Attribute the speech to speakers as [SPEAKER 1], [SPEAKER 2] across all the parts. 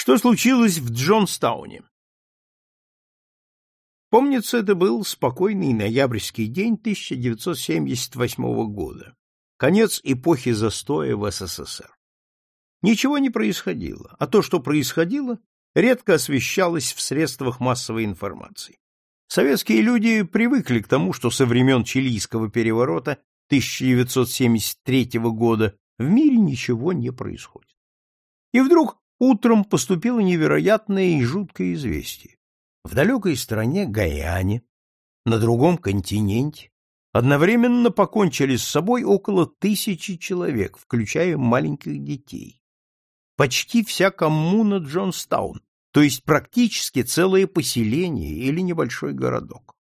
[SPEAKER 1] Что случилось в Джонстауне? Помнится, это был спокойный ноябрьский день 1978 года, конец эпохи застоя в СССР. Ничего не происходило, а то, что происходило, редко освещалось в средствах массовой информации. Советские люди привыкли к тому, что со времен Чилийского переворота 1973 года в мире ничего не происходит. И вдруг утром поступило невероятное и жуткое известие. В далекой стране Гаяне, на другом континенте, одновременно покончили с собой около тысячи человек, включая маленьких детей. Почти вся коммуна Джонстаун, то есть практически целое поселение или небольшой городок.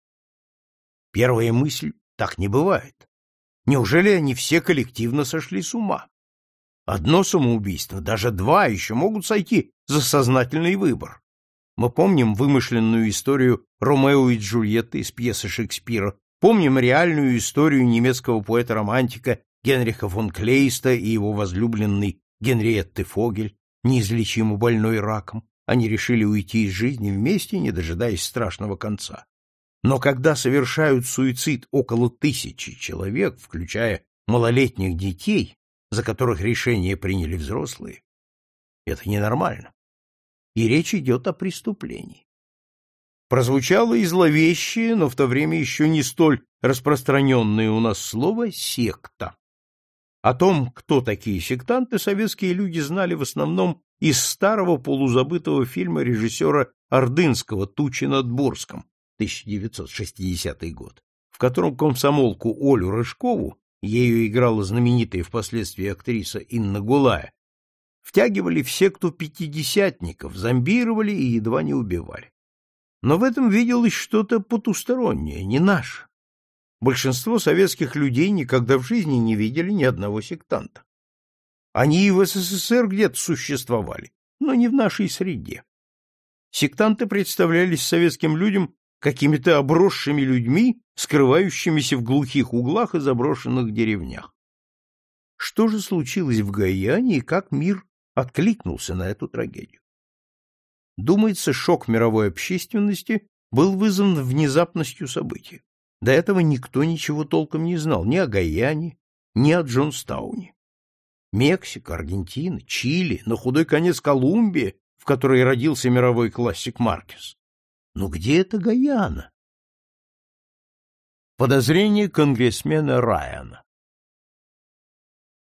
[SPEAKER 1] Первая мысль — так не бывает. Неужели они все коллективно сошли с ума? Одно самоубийство, даже два еще могут сойти за сознательный выбор. Мы помним вымышленную историю Ромео и Джульетты из пьесы Шекспира, помним реальную историю немецкого поэта-романтика Генриха фон Клейста и его возлюбленной Генриетты Фогель, неизлечимо больной раком. Они решили уйти из жизни вместе, не дожидаясь страшного конца. Но когда совершают суицид около тысячи человек, включая малолетних детей, за которых решение приняли взрослые, это ненормально и речь идет о преступлении. Прозвучало и зловещее, но в то время еще не столь распространенное у нас слово «секта». О том, кто такие сектанты, советские люди знали в основном из старого полузабытого фильма режиссера Ордынского «Тучи над Борском» 1960 год, в котором комсомолку Олю Рыжкову, ею играла знаменитая впоследствии актриса Инна Гулая, втягивали в секту пятидесятников, зомбировали и едва не убивали. Но в этом виделось что-то потустороннее, не наше. Большинство советских людей никогда в жизни не видели ни одного сектанта. Они и в СССР где-то существовали, но не в нашей среде. Сектанты представлялись советским людям какими-то обросшими людьми, скрывающимися в глухих углах и заброшенных деревнях. Что же случилось в Гаяне и как мир откликнулся на эту трагедию. Думается, шок мировой общественности был вызван внезапностью событий. До этого никто ничего толком не знал ни о Гаяне, ни о Джонстауне. Мексика, Аргентина, Чили, на худой конец Колумбия, в которой родился мировой классик Маркес. Но где это Гаяна? Подозрение конгрессмена Райана.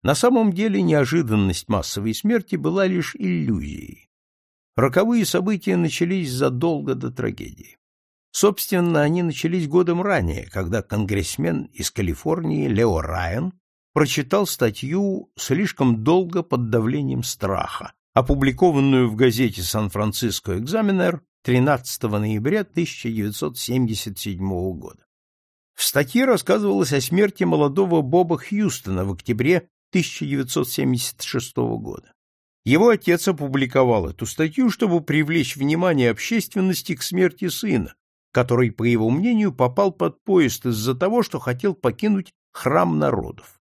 [SPEAKER 1] На самом деле неожиданность массовой смерти была лишь иллюзией. Роковые события начались задолго до трагедии. Собственно, они начались годом ранее, когда конгрессмен из Калифорнии Лео Райан прочитал статью «Слишком долго под давлением страха», опубликованную в газете «Сан-Франциско Экзаменер» 13 ноября 1977 года. В статье рассказывалось о смерти молодого Боба Хьюстона в октябре 1976 года. Его отец опубликовал эту статью, чтобы привлечь внимание общественности к смерти сына, который, по его мнению, попал под поезд из-за того, что хотел покинуть храм народов.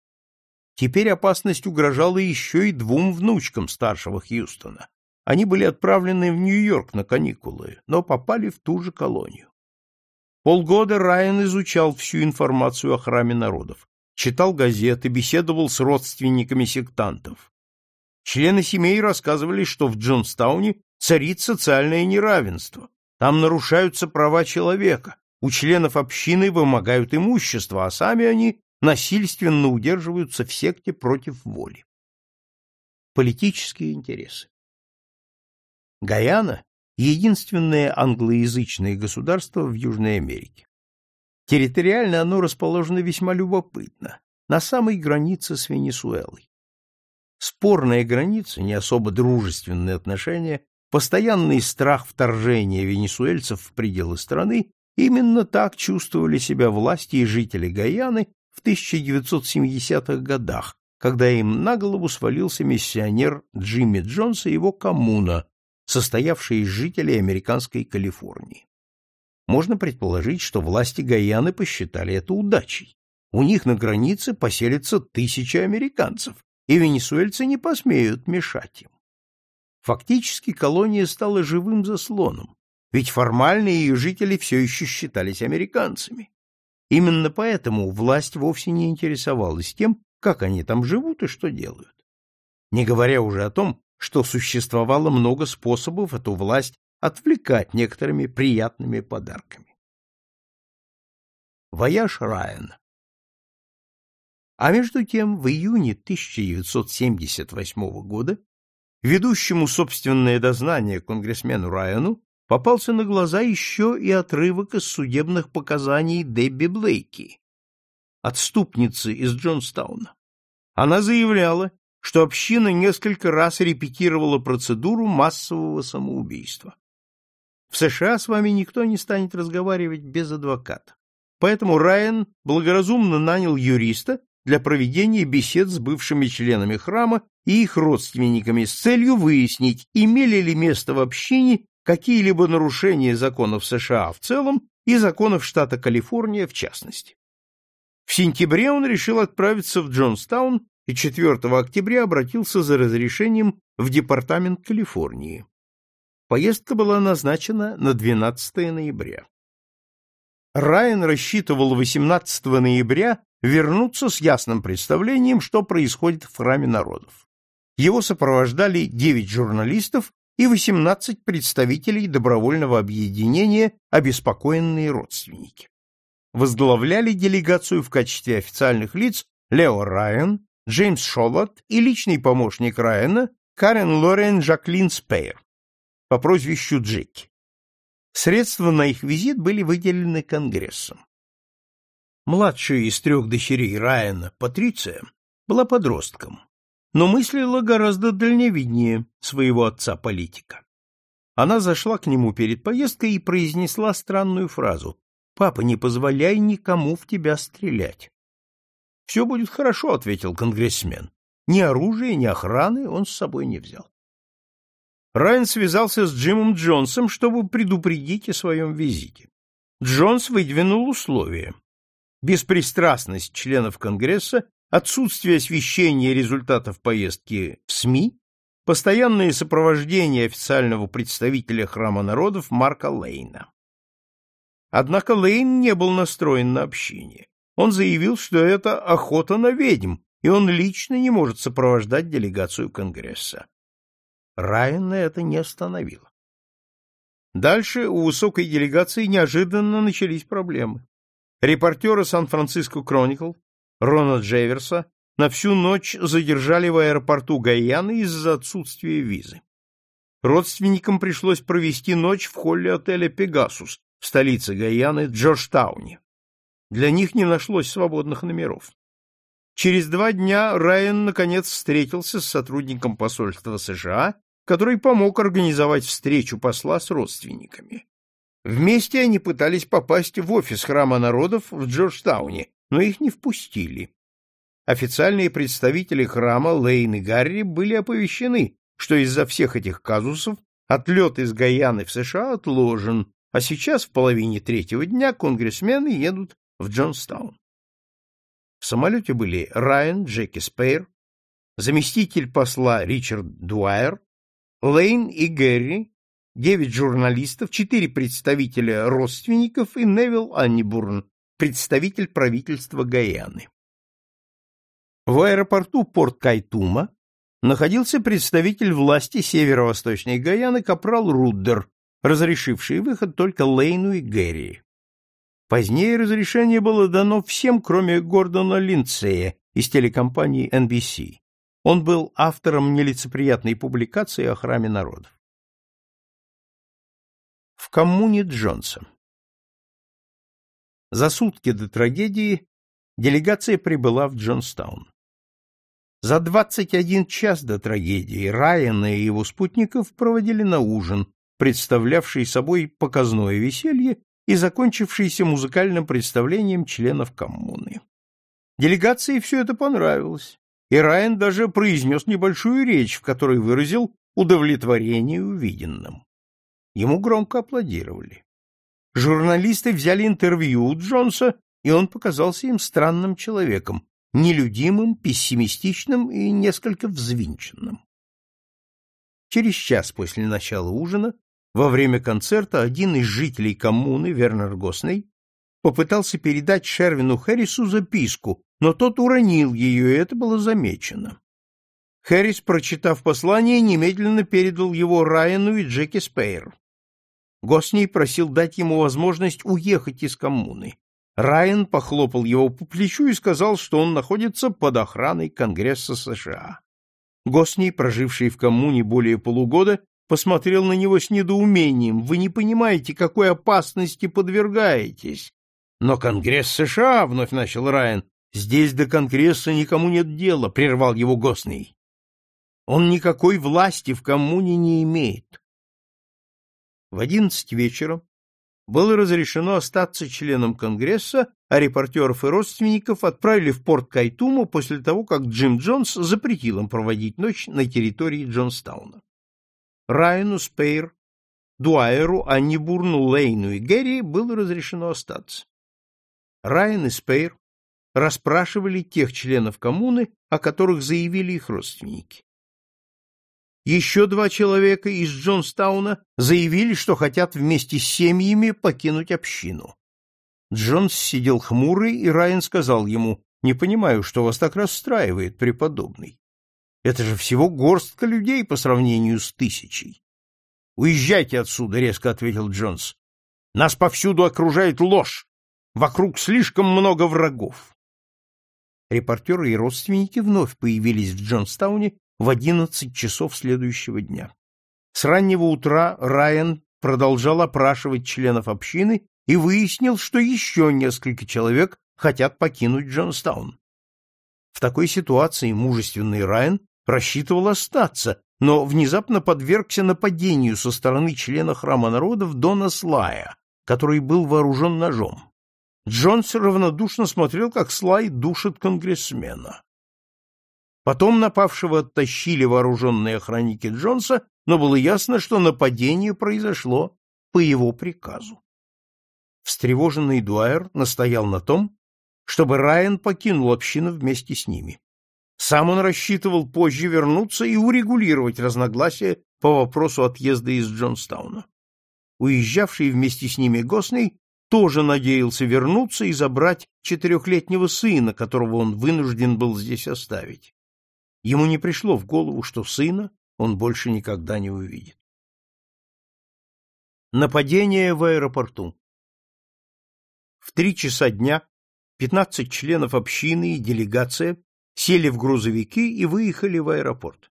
[SPEAKER 1] Теперь опасность угрожала еще и двум внучкам старшего Хьюстона. Они были отправлены в Нью-Йорк на каникулы, но попали в ту же колонию. Полгода Райан изучал всю информацию о храме народов, читал газеты, беседовал с родственниками сектантов. Члены семей рассказывали, что в Джонстауне царит социальное неравенство, там нарушаются права человека, у членов общины вымогают имущество, а сами они насильственно удерживаются в секте против воли. Политические интересы. Гаяна — единственное англоязычное государство в Южной Америке. Территориально оно расположено весьма любопытно, на самой границе с Венесуэлой. Спорная граница, не особо дружественные отношения, постоянный страх вторжения венесуэльцев в пределы страны именно так чувствовали себя власти и жители Гаяны в 1970-х годах, когда им на голову свалился миссионер Джимми Джонс и его коммуна, состоявшая из жителей американской Калифорнии. Можно предположить, что власти Гаяны посчитали это удачей. У них на границе поселятся тысячи американцев, и венесуэльцы не посмеют мешать им. Фактически колония стала живым заслоном, ведь формально ее жители все еще считались американцами. Именно поэтому власть вовсе не интересовалась тем, как они там живут и что делают. Не говоря уже о том, что существовало много способов эту власть отвлекать некоторыми приятными подарками. Вояж Райана между тем, в июне 1978 года ведущему собственное дознание конгрессмену Райану попался на глаза еще и отрывок из судебных показаний Дебби Блейки, отступницы из Джонстауна. Она заявляла, что община несколько раз репетировала процедуру массового самоубийства. В США с вами никто не станет разговаривать без адвоката. Поэтому Райан благоразумно нанял юриста для проведения бесед с бывшими членами храма и их родственниками с целью выяснить, имели ли место в общине какие-либо нарушения законов США в целом и законов штата Калифорния в частности. В сентябре он решил отправиться в Джонстаун и 4 октября обратился за разрешением в департамент Калифорнии. Поездка была назначена на 12 ноября. Райан рассчитывал 18 ноября вернуться с ясным представлением, что происходит в храме народов. Его сопровождали 9 журналистов и 18 представителей добровольного объединения «Обеспокоенные родственники». Возглавляли делегацию в качестве официальных лиц Лео Райан, Джеймс Шолот и личный помощник Райана Карен Лорен Жаклин Спейер по прозвищу Джеки. Средства на их визит были выделены Конгрессом. Младшая из трех дочерей Райана, Патриция, была подростком, но мыслила гораздо дальневиднее своего отца-политика. Она зашла к нему перед поездкой и произнесла странную фразу «Папа, не позволяй никому в тебя стрелять». «Все будет хорошо», — ответил конгрессмен. Ни оружия, ни охраны он с собой не взял. Райан связался с Джимом Джонсом, чтобы предупредить о своем визите. Джонс выдвинул условия. Беспристрастность членов Конгресса, отсутствие освещения результатов поездки в СМИ, постоянное сопровождение официального представителя Храма народов Марка Лейна. Однако Лейн не был настроен на общение. Он заявил, что это охота на ведьм, и он лично не может сопровождать делегацию Конгресса. Райана это не остановило. Дальше у высокой делегации неожиданно начались проблемы. Репортеры Сан-Франциско Кроникл Рона Джеверса на всю ночь задержали в аэропорту Гайаны из-за отсутствия визы. Родственникам пришлось провести ночь в холле отеля «Пегасус» в столице Гайаны Джорджтауне. Для них не нашлось свободных номеров. Через два дня Райан наконец встретился с сотрудником посольства США, который помог организовать встречу посла с родственниками. Вместе они пытались попасть в офис Храма народов в Джорджтауне, но их не впустили. Официальные представители храма Лейн и Гарри были оповещены, что из-за всех этих казусов отлет из Гаяны в США отложен, а сейчас в половине третьего дня конгрессмены едут в Джонстаун. В самолете были Райан Джеки Спейр, заместитель посла Ричард Дуайер, Лейн и Гэри, девять журналистов, четыре представителя родственников и Невил Аннибурн, представитель правительства Гаяны. В аэропорту порт Кайтума находился представитель власти северо-восточной Гаяны капрал Руддер, разрешивший выход только Лейну и Гэри. Позднее разрешение было дано всем, кроме Гордона Линдсея из телекомпании NBC. Он был автором нелицеприятной публикации о храме народов. В коммуне Джонса За сутки до трагедии делегация прибыла в Джонстаун. За 21 час до трагедии Райана и его спутников проводили на ужин, представлявший собой показное веселье и закончившийся музыкальным представлением членов коммуны. Делегации все это понравилось, и Райан даже произнес небольшую речь, в которой выразил удовлетворение увиденным. Ему громко аплодировали. Журналисты взяли интервью у Джонса, и он показался им странным человеком, нелюдимым, пессимистичным и несколько взвинченным. Через час после начала ужина, во время концерта, один из жителей коммуны, Вернер Госней, попытался передать Шервину Хэррису записку, но тот уронил ее, и это было замечено. Хэррис, прочитав послание, немедленно передал его Райану и Джеки Спейр. Госней просил дать ему возможность уехать из коммуны. Райан похлопал его по плечу и сказал, что он находится под охраной Конгресса США. Госней, проживший в коммуне более полугода, посмотрел на него с недоумением. «Вы не понимаете, какой опасности подвергаетесь!» «Но Конгресс США!» — вновь начал Райан. «Здесь до Конгресса никому нет дела», — прервал его Госней. «Он никакой власти в коммуне не имеет». В одиннадцать вечера было разрешено остаться членом Конгресса, а репортеров и родственников отправили в порт Кайтуму после того, как Джим Джонс запретил им проводить ночь на территории Джонстауна. Райану, Спейр, Дуайеру, Аннибурну, Лейну и Гэри было разрешено остаться. Райан и Спейр расспрашивали тех членов коммуны, о которых заявили их родственники. Еще два человека из Джонстауна заявили, что хотят вместе с семьями покинуть общину. Джонс сидел хмурый, и Райан сказал ему, «Не понимаю, что вас так расстраивает, преподобный. Это же всего горстка людей по сравнению с тысячей». «Уезжайте отсюда», — резко ответил Джонс. «Нас повсюду окружает ложь. Вокруг слишком много врагов». Репортеры и родственники вновь появились в Джонстауне в одиннадцать часов следующего дня. С раннего утра Райан продолжал опрашивать членов общины и выяснил, что еще несколько человек хотят покинуть Джонстаун. В такой ситуации мужественный Райан рассчитывал остаться, но внезапно подвергся нападению со стороны члена храма народов Дона Слая, который был вооружен ножом. Джонс равнодушно смотрел, как Слай душит конгрессмена. Потом напавшего оттащили вооруженные охранники Джонса, но было ясно, что нападение произошло по его приказу. Встревоженный Дуайер настоял на том, чтобы Райан покинул общину вместе с ними. Сам он рассчитывал позже вернуться и урегулировать разногласия по вопросу отъезда из Джонстауна. Уезжавший вместе с ними Госней тоже надеялся вернуться и забрать четырехлетнего сына, которого он вынужден был здесь оставить. Ему не пришло в голову, что сына он больше никогда не увидит. Нападение в аэропорту В три часа дня пятнадцать членов общины и делегация сели в грузовики и выехали в аэропорт.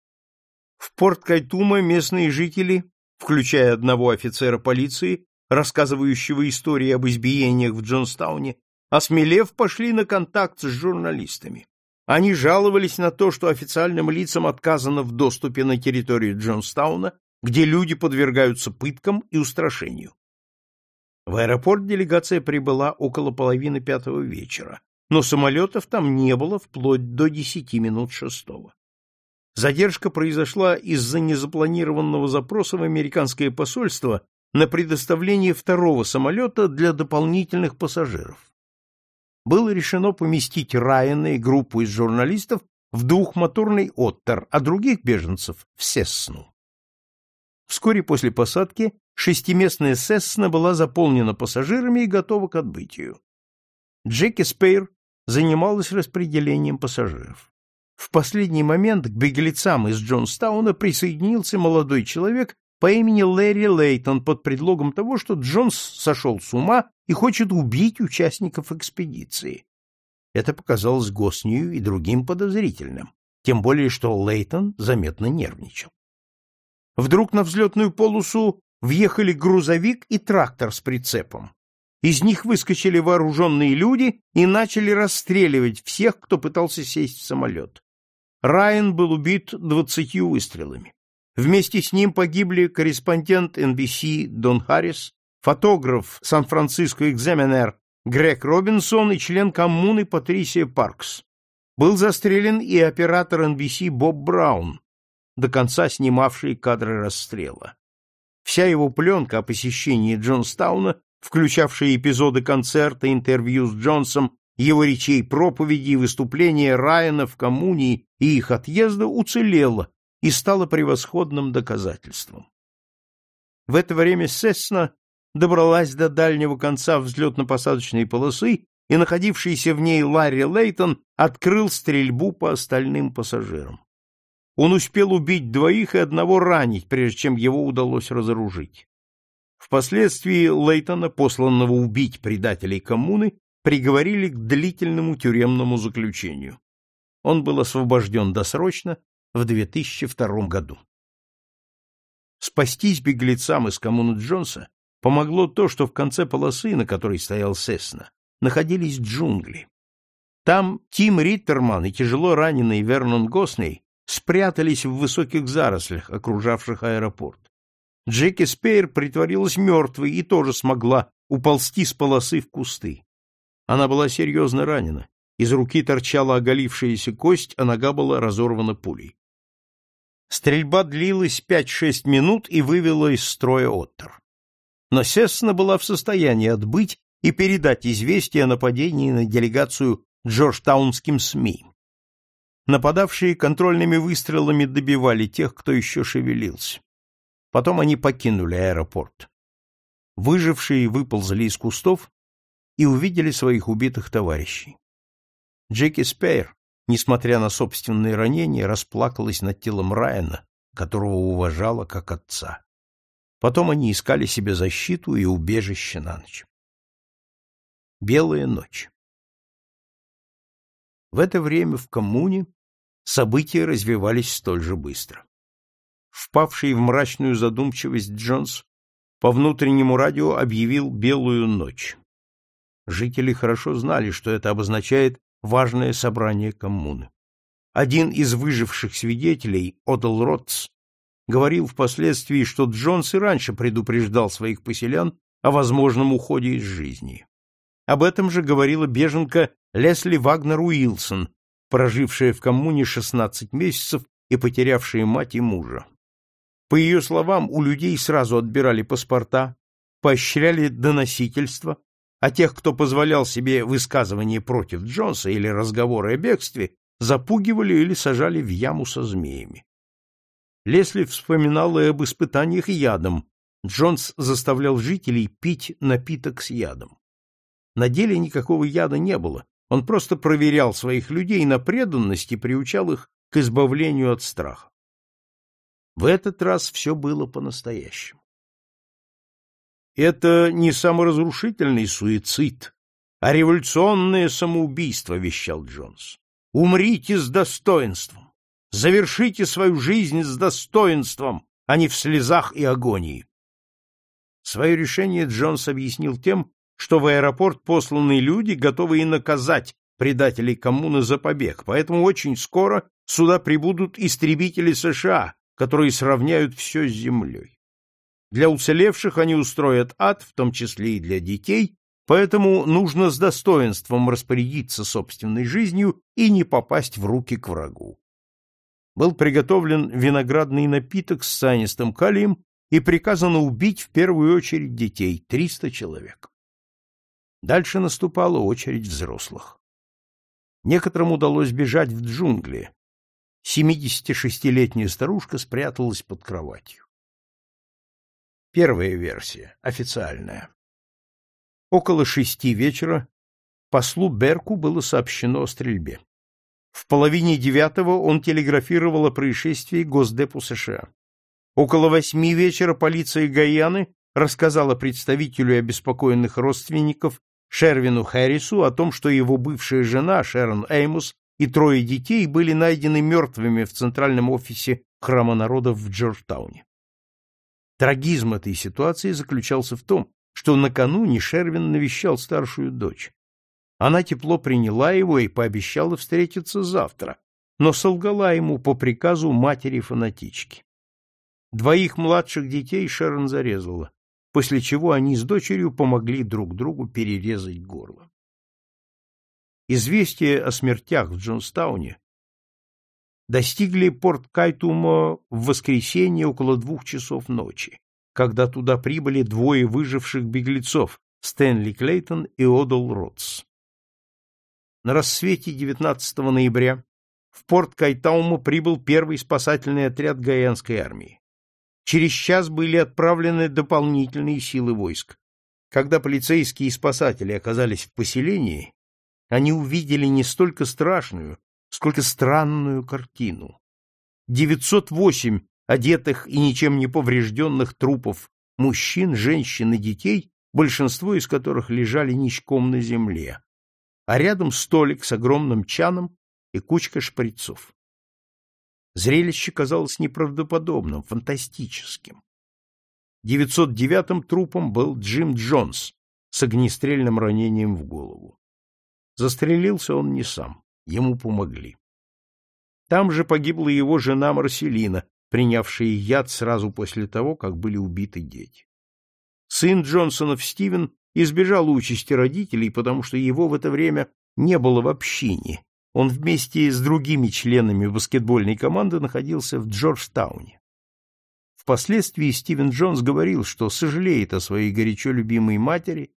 [SPEAKER 1] В порт Кайтума местные жители, включая одного офицера полиции, рассказывающего истории об избиениях в Джонстауне, осмелев, пошли на контакт с журналистами. Они жаловались на то, что официальным лицам отказано в доступе на территорию Джонстауна, где люди подвергаются пыткам и устрашению. В аэропорт делегация прибыла около половины пятого вечера, но самолетов там не было вплоть до десяти минут шестого. Задержка произошла из-за незапланированного запроса в американское посольство на предоставление второго самолета для дополнительных пассажиров было решено поместить Райана и группу из журналистов в двухмоторный «Оттер», а других беженцев — в Сессну. Вскоре после посадки шестиместная Сессна была заполнена пассажирами и готова к отбытию. Джеки Спейр занималась распределением пассажиров. В последний момент к беглецам из Джонстауна присоединился молодой человек по имени Лэри Лейтон под предлогом того, что Джонс сошел с ума и хочет убить участников экспедиции. Это показалось Госнию и другим подозрительным, тем более что Лейтон заметно нервничал. Вдруг на взлетную полосу въехали грузовик и трактор с прицепом. Из них выскочили вооруженные люди и начали расстреливать всех, кто пытался сесть в самолет. Райан был убит двадцатью выстрелами. Вместе с ним погибли корреспондент NBC Дон Харрис, фотограф Сан-Франциско Экзаменер Грег Робинсон и член коммуны Патрисия Паркс. Был застрелен и оператор NBC Боб Браун, до конца снимавший кадры расстрела. Вся его пленка о посещении Джонстауна, включавшая эпизоды концерта, интервью с Джонсом, его речей, проповеди и выступления Райана в коммуне и их отъезда, уцелела и стало превосходным доказательством. В это время Сесна добралась до дальнего конца взлетно-посадочной полосы, и находившийся в ней Ларри Лейтон открыл стрельбу по остальным пассажирам. Он успел убить двоих и одного ранить, прежде чем его удалось разоружить. Впоследствии Лейтона, посланного убить предателей коммуны, приговорили к длительному тюремному заключению. Он был освобожден досрочно в 2002 году. Спастись беглецам из коммуны Джонса помогло то, что в конце полосы, на которой стоял Сесна, находились джунгли. Там Тим Риттерман и тяжело раненый Вернон Госней спрятались в высоких зарослях, окружавших аэропорт. Джеки Спейр притворилась мертвой и тоже смогла уползти с полосы в кусты. Она была серьезно ранена. Из руки торчала оголившаяся кость, а нога была разорвана пулей. Стрельба длилась 5-6 минут и вывела из строя Оттер. Но Сессна была в состоянии отбыть и передать известие о нападении на делегацию джорджтаунским СМИ. Нападавшие контрольными выстрелами добивали тех, кто еще шевелился. Потом они покинули аэропорт. Выжившие выползли из кустов и увидели своих убитых товарищей. Джеки Спейр несмотря на собственные ранения, расплакалась над телом Райана, которого уважала как отца. Потом они искали себе защиту и убежище на ночь. Белая ночь. В это время в коммуне события развивались столь же быстро. Впавший в мрачную задумчивость Джонс по внутреннему радио объявил белую ночь. Жители хорошо знали, что это обозначает важное собрание коммуны. Один из выживших свидетелей, Одел Ротс, говорил впоследствии, что Джонс и раньше предупреждал своих поселян о возможном уходе из жизни. Об этом же говорила беженка Лесли Вагнер Уилсон, прожившая в коммуне 16 месяцев и потерявшая мать и мужа. По ее словам, у людей сразу отбирали паспорта, поощряли доносительство, а тех, кто позволял себе высказывания против Джонса или разговоры о бегстве, запугивали или сажали в яму со змеями. Лесли вспоминал и об испытаниях ядом. Джонс заставлял жителей пить напиток с ядом. На деле никакого яда не было, он просто проверял своих людей на преданность и приучал их к избавлению от страха. В этот раз все было по-настоящему. Это не саморазрушительный суицид, а революционное самоубийство, вещал Джонс. Умрите с достоинством. Завершите свою жизнь с достоинством, а не в слезах и агонии. Свое решение Джонс объяснил тем, что в аэропорт посланы люди, готовые наказать предателей коммуны за побег, поэтому очень скоро сюда прибудут истребители США, которые сравняют все с землей. Для уцелевших они устроят ад, в том числе и для детей, поэтому нужно с достоинством распорядиться собственной жизнью и не попасть в руки к врагу. Был приготовлен виноградный напиток с цианистым калием и приказано убить в первую очередь детей, 300 человек. Дальше наступала очередь взрослых. Некоторым удалось бежать в джунгли. 76-летняя старушка спряталась под кроватью. Первая версия, официальная. Около шести вечера послу Берку было сообщено о стрельбе. В половине девятого он телеграфировал о происшествии Госдепу США. Около восьми вечера полиция Гаяны рассказала представителю обеспокоенных родственников Шервину Хэррису о том, что его бывшая жена Шерон Эймус и трое детей были найдены мертвыми в центральном офисе Храма народов в Джорджтауне. Трагизм этой ситуации заключался в том, что накануне Шервин навещал старшую дочь. Она тепло приняла его и пообещала встретиться завтра, но солгала ему по приказу матери-фанатички. Двоих младших детей Шерон зарезала, после чего они с дочерью помогли друг другу перерезать горло. Известие о смертях в Джонстауне достигли порт Кайтума в воскресенье около двух часов ночи, когда туда прибыли двое выживших беглецов Стэнли Клейтон и Одал Ротс. На рассвете 19 ноября в порт Кайтаума прибыл первый спасательный отряд Гаянской армии. Через час были отправлены дополнительные силы войск. Когда полицейские и спасатели оказались в поселении, они увидели не столько страшную, сколько странную картину. 908 одетых и ничем не поврежденных трупов мужчин, женщин и детей, большинство из которых лежали ничком на земле, а рядом столик с огромным чаном и кучка шприцов. Зрелище казалось неправдоподобным, фантастическим. 909-м трупом был Джим Джонс с огнестрельным ранением в голову. Застрелился он не сам, ему помогли. Там же погибла его жена Марселина, принявшая яд сразу после того, как были убиты дети. Сын Джонсонов Стивен избежал участи родителей, потому что его в это время не было в общине. Он вместе с другими членами баскетбольной команды находился в Джорджтауне. Впоследствии Стивен Джонс говорил, что сожалеет о своей горячо любимой матери,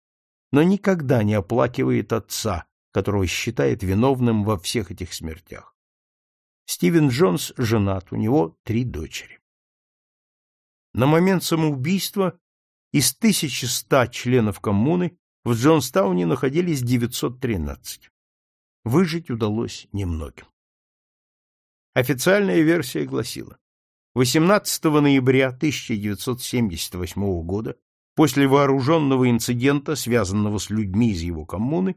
[SPEAKER 1] но никогда не оплакивает отца, которого считает виновным во всех этих смертях. Стивен Джонс женат, у него три дочери. На момент самоубийства из 1100 членов коммуны в Джонстауне находились 913. Выжить удалось немногим. Официальная версия гласила, 18 ноября 1978 года, после вооруженного инцидента, связанного с людьми из его коммуны,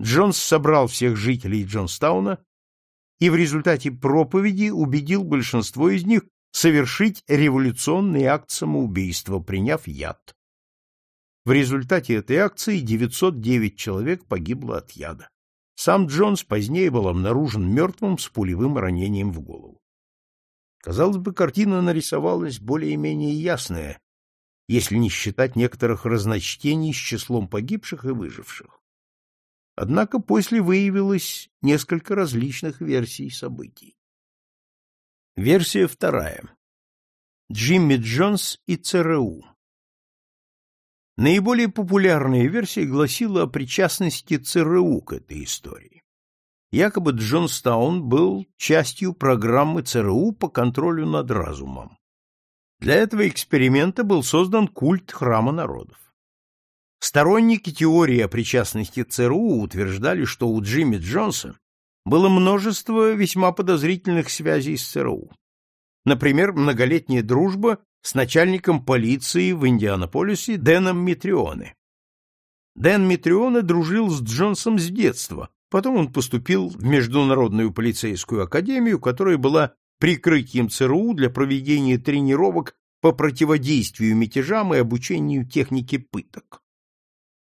[SPEAKER 1] Джонс собрал всех жителей Джонстауна и в результате проповеди убедил большинство из них совершить революционный акт самоубийства, приняв яд. В результате этой акции 909 человек погибло от яда. Сам Джонс позднее был обнаружен мертвым с пулевым ранением в голову. Казалось бы, картина нарисовалась более-менее ясная, если не считать некоторых разночтений с числом погибших и выживших. Однако после выявилось несколько различных версий событий. Версия вторая. Джимми Джонс и ЦРУ. Наиболее популярная версия гласила о причастности ЦРУ к этой истории. Якобы Джонстаун был частью программы ЦРУ по контролю над разумом. Для этого эксперимента был создан культ храма народов. Сторонники теории о причастности ЦРУ утверждали, что у Джимми Джонса было множество весьма подозрительных связей с ЦРУ. Например, многолетняя дружба с начальником полиции в Индианаполисе Дэном Митрионе. Дэн Митрионе дружил с Джонсом с детства, потом он поступил в Международную полицейскую академию, которая была прикрытием ЦРУ для проведения тренировок по противодействию мятежам и обучению технике пыток.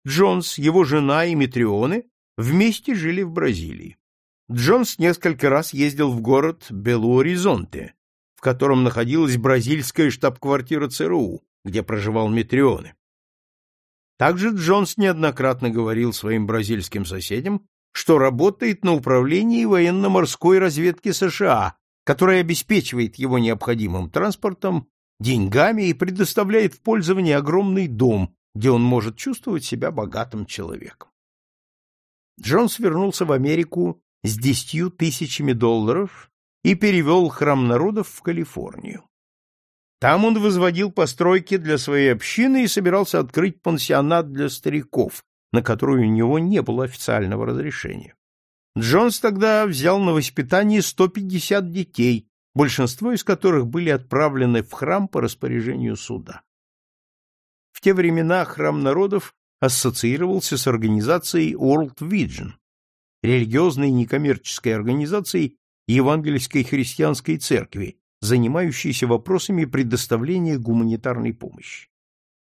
[SPEAKER 1] Джонс, его жена и Митрионе вместе жили в Бразилии. Джонс несколько раз ездил в город Белу-Оризонте, в котором находилась бразильская штаб-квартира ЦРУ, где проживал Митрионе. Также Джонс неоднократно говорил своим бразильским соседям, что работает на управлении военно-морской разведки США, которая обеспечивает его необходимым транспортом, деньгами и предоставляет в пользование огромный дом, где он может чувствовать себя богатым человеком. Джонс вернулся в Америку с десятью тысячами долларов и перевел храм народов в Калифорнию. Там он возводил постройки для своей общины и собирался открыть пансионат для стариков, на который у него не было официального разрешения. Джонс тогда взял на воспитание 150 детей, большинство из которых были отправлены в храм по распоряжению суда. В те времена храм народов ассоциировался с организацией World Vision, религиозной некоммерческой организацией Евангельской христианской церкви, занимающейся вопросами предоставления гуманитарной помощи.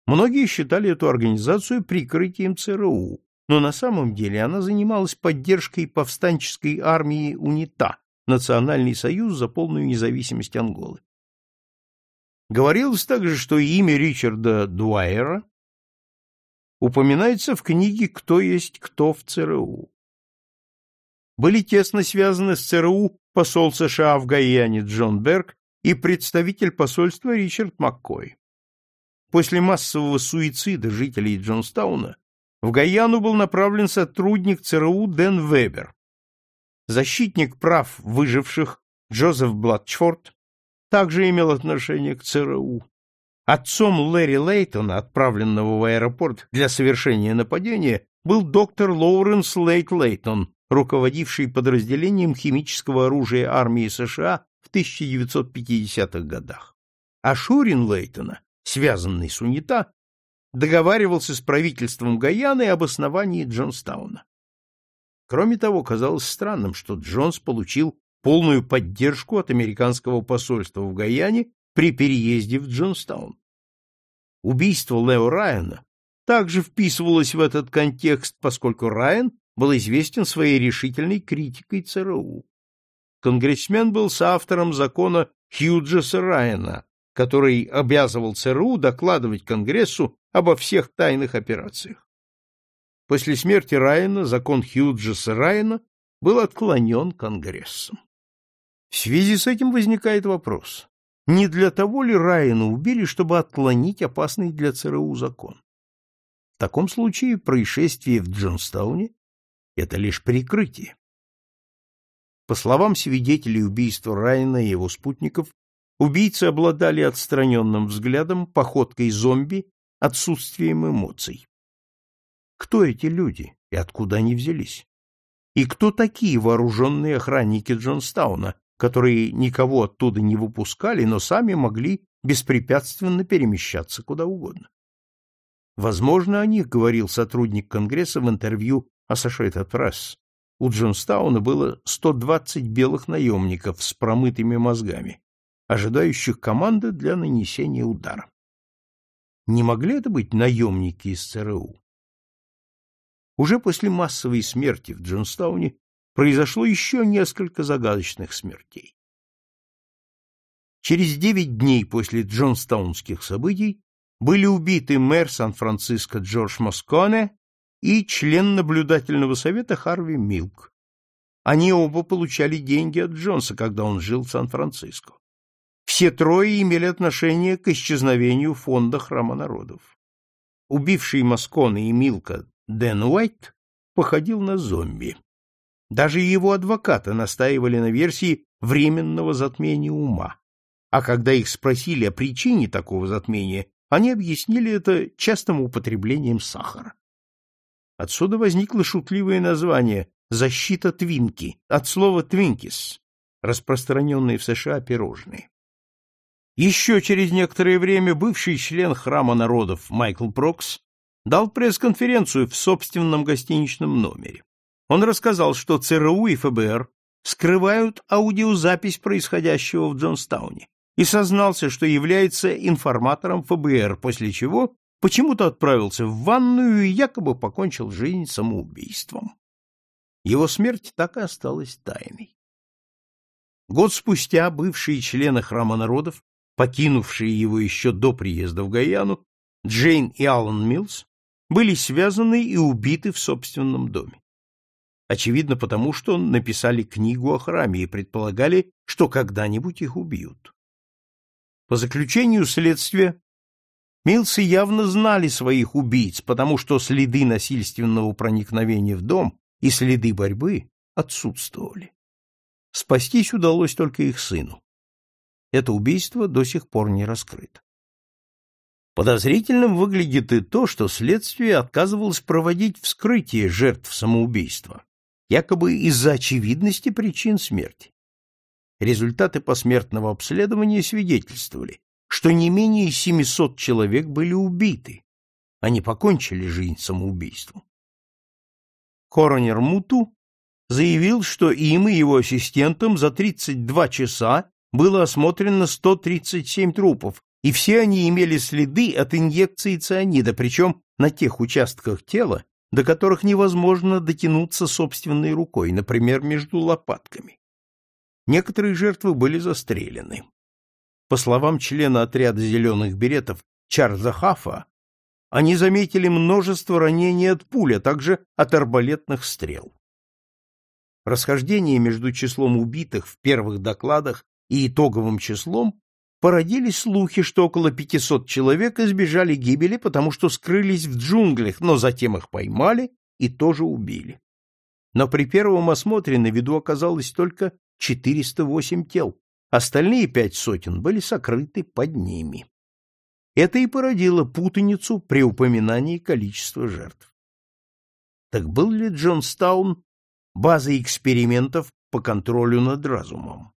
[SPEAKER 1] Многие считали эту организацию прикрытием ЦРУ, но на самом деле она занималась поддержкой повстанческой армии УНИТА, Национальный союз за полную независимость Анголы. Говорилось также, что имя Ричарда Дуайера упоминается в книге «Кто есть кто в ЦРУ». Были тесно связаны с ЦРУ посол США в Гайяне Джон Берг и представитель посольства Ричард Маккой. После массового суицида жителей Джонстауна в Гайяну был направлен сотрудник ЦРУ Дэн Вебер. защитник прав выживших Джозеф Бладчфорд также имел отношение к ЦРУ. Отцом Лэри Лейтона, отправленного в аэропорт для совершения нападения, был доктор Лоуренс Лейт Лейтон, руководивший подразделением химического оружия армии США в 1950-х годах. А Шурин Лейтона, связанный с УНИТА, договаривался с правительством Гаяны об основании Джонстауна. Кроме того, казалось странным, что Джонс получил полную поддержку от американского посольства в Гаяне при переезде в Джонстаун. Убийство Лео Райана также вписывалось в этот контекст, поскольку Райан был известен своей решительной критикой ЦРУ. Конгрессмен был соавтором закона Хьюджеса Райана, который обязывал ЦРУ докладывать Конгрессу обо всех тайных операциях. После смерти Райана закон Хьюджеса Райана был отклонен Конгрессом. В связи с этим возникает вопрос, не для того ли Райана убили, чтобы отклонить опасный для ЦРУ закон? В таком случае происшествие в Джонстауне — это лишь прикрытие. По словам свидетелей убийства Райана и его спутников, убийцы обладали отстраненным взглядом, походкой зомби, отсутствием эмоций. Кто эти люди и откуда они взялись? И кто такие вооруженные охранники Джонстауна, которые никого оттуда не выпускали, но сами могли беспрепятственно перемещаться куда угодно. Возможно, о них говорил сотрудник Конгресса в интервью Associated Press. У Джонстауна было 120 белых наемников с промытыми мозгами, ожидающих команды для нанесения удара. Не могли это быть наемники из ЦРУ? Уже после массовой смерти в Джонстауне произошло еще несколько загадочных смертей. Через девять дней после джонстаунских событий были убиты мэр Сан-Франциско Джордж Москоне и член наблюдательного совета Харви Милк. Они оба получали деньги от Джонса, когда он жил в Сан-Франциско. Все трое имели отношение к исчезновению фонда Храма народов. Убивший Москоне и Милка Дэн Уайт походил на зомби. Даже его адвокаты настаивали на версии временного затмения ума. А когда их спросили о причине такого затмения, они объяснили это частым употреблением сахара. Отсюда возникло шутливое название «защита твинки» от слова «твинкис», распространенное в США пирожные. Еще через некоторое время бывший член Храма народов Майкл Прокс дал пресс-конференцию в собственном гостиничном номере. Он рассказал, что ЦРУ и ФБР скрывают аудиозапись происходящего в Джонстауне и сознался, что является информатором ФБР, после чего почему-то отправился в ванную и якобы покончил жизнь самоубийством. Его смерть так и осталась тайной. Год спустя бывшие члены Храма народов, покинувшие его еще до приезда в Гаяну, Джейн и Аллан Милс, были связаны и убиты в собственном доме. Очевидно, потому что написали книгу о храме и предполагали, что когда-нибудь их убьют. По заключению следствия, Милсы явно знали своих убийц, потому что следы насильственного проникновения в дом и следы борьбы отсутствовали. Спастись удалось только их сыну. Это убийство до сих пор не раскрыто. Подозрительным выглядит и то, что следствие отказывалось проводить вскрытие жертв самоубийства, якобы из-за очевидности причин смерти. Результаты посмертного обследования свидетельствовали, что не менее 700 человек были убиты, они покончили жизнь самоубийством. Коронер Муту заявил, что им и его ассистентам за 32 часа было осмотрено 137 трупов, и все они имели следы от инъекции цианида, причем на тех участках тела, до которых невозможно дотянуться собственной рукой, например, между лопатками. Некоторые жертвы были застрелены. По словам члена отряда зеленых беретов Чарльза Хафа, они заметили множество ранений от пули, а также от арбалетных стрел. Расхождение между числом убитых в первых докладах и итоговым числом породили слухи, что около 500 человек избежали гибели, потому что скрылись в джунглях, но затем их поймали и тоже убили. Но при первом осмотре на виду оказалось только 408 тел, остальные пять сотен были сокрыты под ними. Это и породило путаницу при упоминании количества жертв. Так был ли Джонстаун базой экспериментов по контролю над разумом?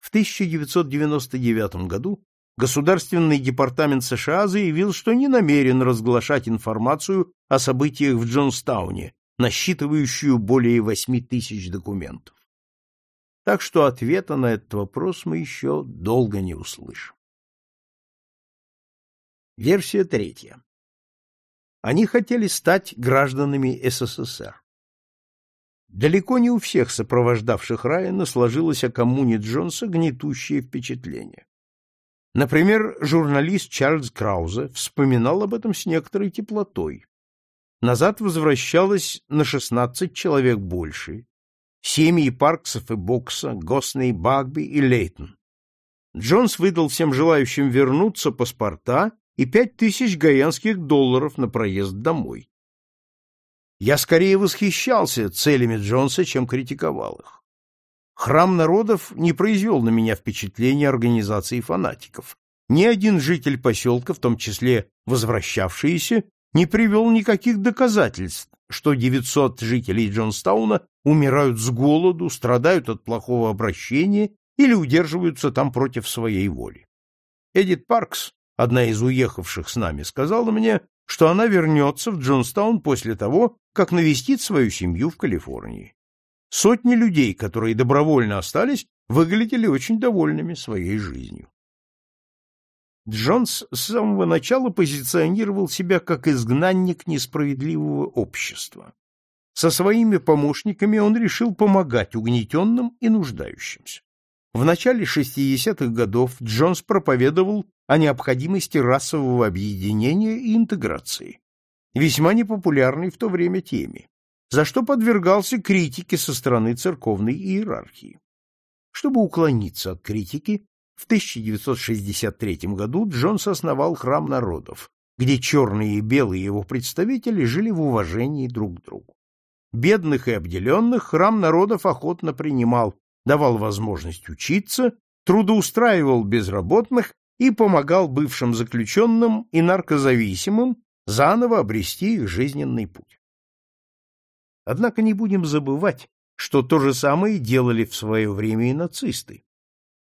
[SPEAKER 1] В 1999 году Государственный департамент США заявил, что не намерен разглашать информацию о событиях в Джонстауне, насчитывающую более 8 тысяч документов. Так что ответа на этот вопрос мы еще долго не услышим. Версия третья. Они хотели стать гражданами СССР. Далеко не у всех сопровождавших Райана сложилось о коммуне Джонса гнетущее впечатление. Например, журналист Чарльз Краузе вспоминал об этом с некоторой теплотой. Назад возвращалось на 16 человек больше. Семьи Парксов и Бокса, Госней, Багби и Лейтон. Джонс выдал всем желающим вернуться паспорта и пять тысяч гаянских долларов на проезд домой. Я скорее восхищался целями Джонса, чем критиковал их. Храм народов не произвел на меня впечатления организации фанатиков. Ни один житель поселка, в том числе возвращавшиеся, не привел никаких доказательств, что 900 жителей Джонстауна умирают с голоду, страдают от плохого обращения или удерживаются там против своей воли. Эдит Паркс одна из уехавших с нами, сказала мне, что она вернется в Джонстаун после того, как навестит свою семью в Калифорнии. Сотни людей, которые добровольно остались, выглядели очень довольными своей жизнью. Джонс с самого начала позиционировал себя как изгнанник несправедливого общества. Со своими помощниками он решил помогать угнетенным и нуждающимся. В начале 60-х годов Джонс проповедовал о необходимости расового объединения и интеграции, весьма непопулярной в то время теме, за что подвергался критике со стороны церковной иерархии. Чтобы уклониться от критики, в 1963 году Джонс основал Храм народов, где черные и белые его представители жили в уважении друг к другу. Бедных и обделенных Храм народов охотно принимал, давал возможность учиться, трудоустраивал безработных и помогал бывшим заключенным и наркозависимым заново обрести их жизненный путь. Однако не будем забывать, что то же самое делали в свое время и нацисты.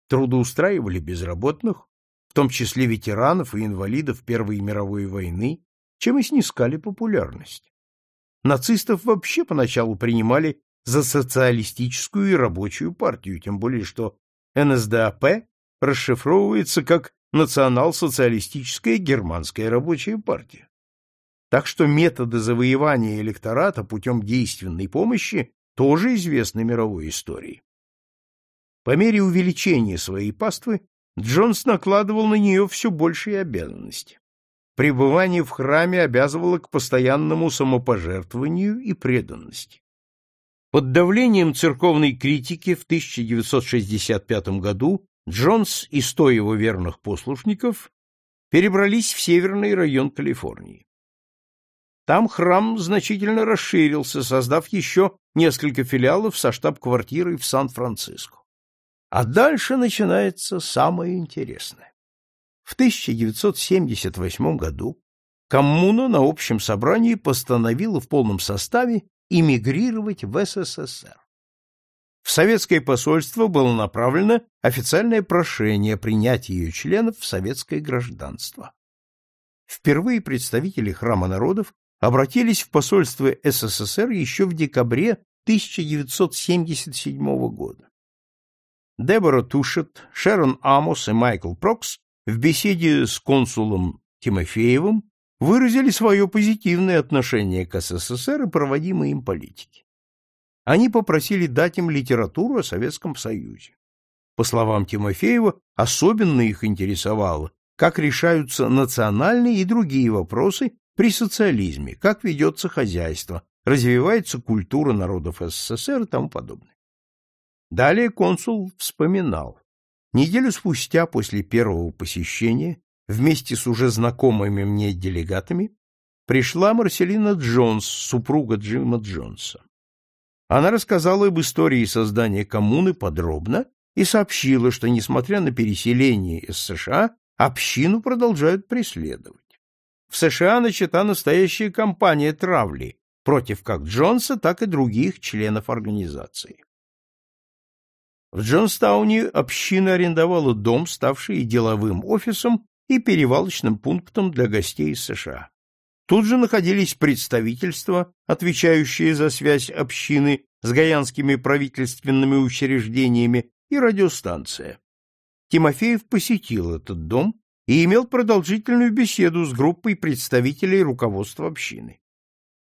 [SPEAKER 1] Трудоустраивали безработных, в том числе ветеранов и инвалидов Первой мировой войны, чем и снискали популярность. Нацистов вообще поначалу принимали за социалистическую и рабочую партию, тем более что НСДАП расшифровывается как национал-социалистическая германская рабочая партия. Так что методы завоевания электората путем действенной помощи тоже известны мировой истории. По мере увеличения своей паствы Джонс накладывал на нее все большие обязанности. Пребывание в храме обязывало к постоянному самопожертвованию и преданности. Под давлением церковной критики в 1965 году Джонс и сто его верных послушников перебрались в северный район Калифорнии. Там храм значительно расширился, создав еще несколько филиалов со штаб-квартирой в Сан-Франциско. А дальше начинается самое интересное. В 1978 году коммуна на общем собрании постановила в полном составе эмигрировать в СССР. В советское посольство было направлено официальное прошение о принятии ее членов в советское гражданство. Впервые представители Храма народов обратились в посольство СССР еще в декабре 1977 года. Дебора Тушет, Шерон Амос и Майкл Прокс в беседе с консулом Тимофеевым выразили свое позитивное отношение к СССР и проводимой им политике они попросили дать им литературу о Советском Союзе. По словам Тимофеева, особенно их интересовало, как решаются национальные и другие вопросы при социализме, как ведется хозяйство, развивается культура народов СССР и тому подобное. Далее консул вспоминал. Неделю спустя после первого посещения, вместе с уже знакомыми мне делегатами, пришла Марселина Джонс, супруга Джима Джонса. Она рассказала об истории создания коммуны подробно и сообщила, что, несмотря на переселение из США, общину продолжают преследовать. В США начата настоящая кампания травли против как Джонса, так и других членов организации. В Джонстауне община арендовала дом, ставший деловым офисом и перевалочным пунктом для гостей из США. Тут же находились представительства, отвечающие за связь общины с гаянскими правительственными учреждениями, и радиостанция. Тимофеев посетил этот дом и имел продолжительную беседу с группой представителей руководства общины.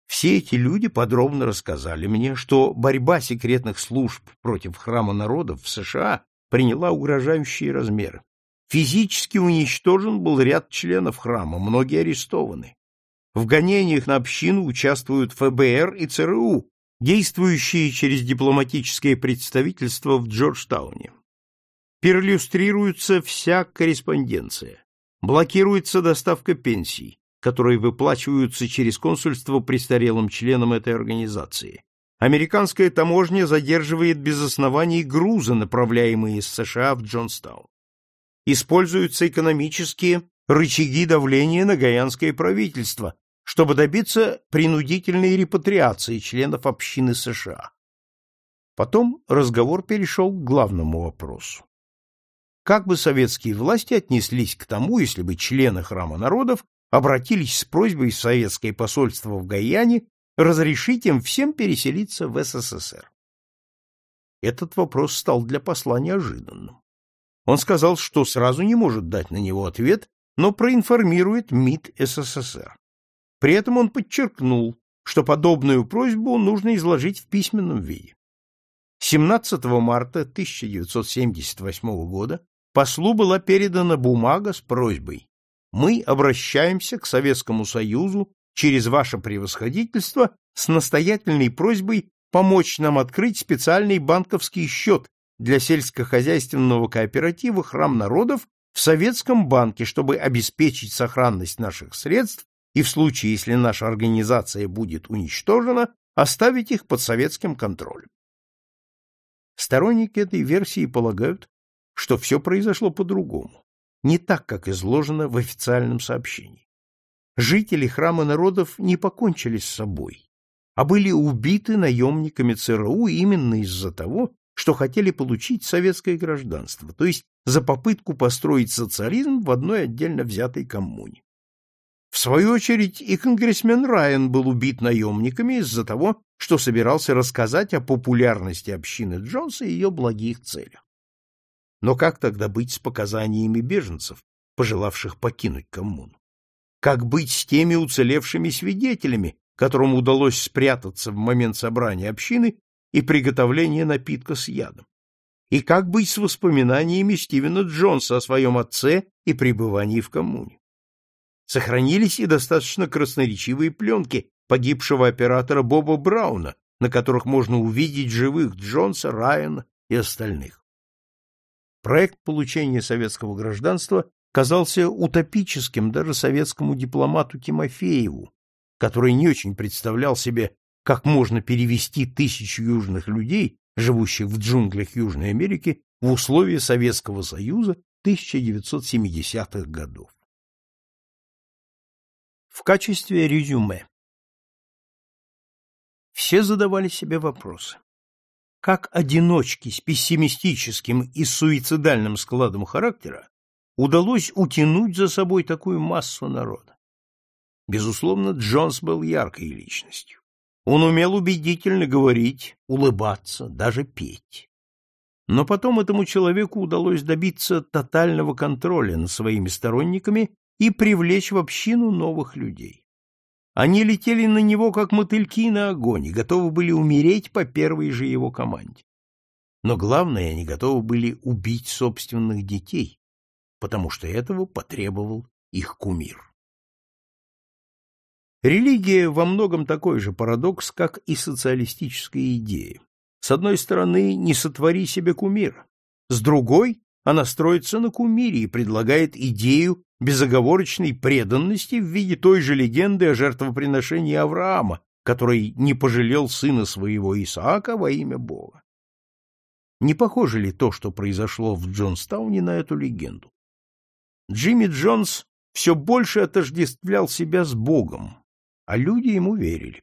[SPEAKER 1] Все эти люди подробно рассказали мне, что борьба секретных служб против храма народов в США приняла угрожающие размеры. Физически уничтожен был ряд членов храма, многие арестованы. В гонениях на общину участвуют ФБР и ЦРУ, действующие через дипломатическое представительство в Джорджтауне. Перлюстрируется вся корреспонденция, блокируется доставка пенсий, которые выплачиваются через консульство престарелым членам этой организации. Американская таможня задерживает без оснований грузы, направляемые из США в Джонстаун. Используются экономические рычаги давления на гаянское правительство, чтобы добиться принудительной репатриации членов общины США. Потом разговор перешел к главному вопросу. Как бы советские власти отнеслись к тому, если бы члены Храма народов обратились с просьбой в советское посольство в Гаяне разрешить им всем переселиться в СССР. Этот вопрос стал для посла неожиданным. Он сказал, что сразу не может дать на него ответ, но проинформирует МИД СССР. При этом он подчеркнул, что подобную просьбу нужно изложить в письменном виде. 17 марта 1978 года послу была передана бумага с просьбой мы обращаемся к Советскому Союзу через ваше превосходительство с настоятельной просьбой помочь нам открыть специальный банковский счет для сельскохозяйственного кооператива «Храм народов» в Советском банке, чтобы обеспечить сохранность наших средств и в случае, если наша организация будет уничтожена, оставить их под советским контролем. Сторонники этой версии полагают, что все произошло по-другому не так, как изложено в официальном сообщении. Жители храма народов не покончили с собой, а были убиты наемниками ЦРУ именно из-за того, что хотели получить советское гражданство, то есть за попытку построить социализм в одной отдельно взятой коммуне. В свою очередь и конгрессмен Райан был убит наемниками из-за того, что собирался рассказать о популярности общины Джонса и ее благих целях. Но как тогда быть с показаниями беженцев, пожелавших покинуть коммуну? Как быть с теми уцелевшими свидетелями, которым удалось спрятаться в момент собрания общины и приготовления напитка с ядом? И как быть с воспоминаниями Стивена Джонса о своем отце и пребывании в коммуне? Сохранились и достаточно красноречивые пленки погибшего оператора Боба Брауна, на которых можно увидеть живых Джонса, Райана и остальных. Проект получения советского гражданства казался утопическим даже советскому дипломату Тимофееву, который не очень представлял себе, как можно перевести тысячу южных людей, живущих в джунглях Южной Америки, в условия Советского Союза 1970-х годов. В качестве резюме все задавали себе вопросы как одиночке с пессимистическим и суицидальным складом характера удалось утянуть за собой такую массу народа. Безусловно, Джонс был яркой личностью. Он умел убедительно говорить, улыбаться, даже петь. Но потом этому человеку удалось добиться тотального контроля над своими сторонниками и привлечь в общину новых людей. Они летели на него, как мотыльки на огонь, и готовы были умереть по первой же его команде. Но главное, они готовы были убить собственных детей, потому что этого потребовал их кумир. Религия во многом такой же парадокс, как и социалистическая идея. С одной стороны, не сотвори себе кумира, с другой она строится на кумире и предлагает идею безоговорочной преданности в виде той же легенды о жертвоприношении Авраама, который не пожалел сына своего Исаака во имя Бога. Не похоже ли то, что произошло в Джонстауне, на эту легенду? Джимми Джонс все больше отождествлял себя с Богом, а люди ему верили.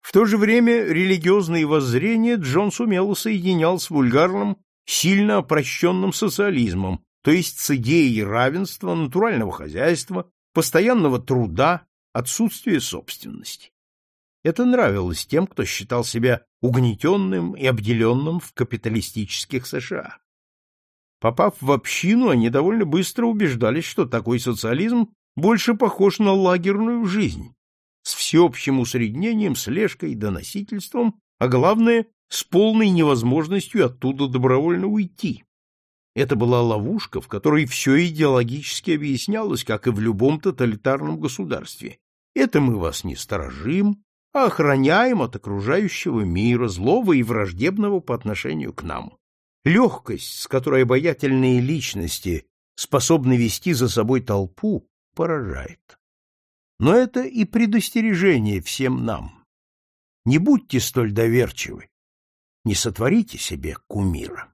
[SPEAKER 1] В то же время религиозные воззрения Джонс умело соединял с вульгарным, сильно опрощенным социализмом, то есть с идеей равенства, натурального хозяйства, постоянного труда, отсутствия собственности. Это нравилось тем, кто считал себя угнетенным и обделенным в капиталистических США. Попав в общину, они довольно быстро убеждались, что такой социализм больше похож на лагерную жизнь, с всеобщим усреднением, слежкой, доносительством, а главное, с полной невозможностью оттуда добровольно уйти. Это была ловушка, в которой все идеологически объяснялось, как и в любом тоталитарном государстве. Это мы вас не сторожим, а охраняем от окружающего мира, злого и враждебного по отношению к нам. Легкость, с которой обаятельные личности способны вести за собой толпу, поражает. Но это и предостережение всем нам. Не будьте столь доверчивы, не сотворите себе кумира.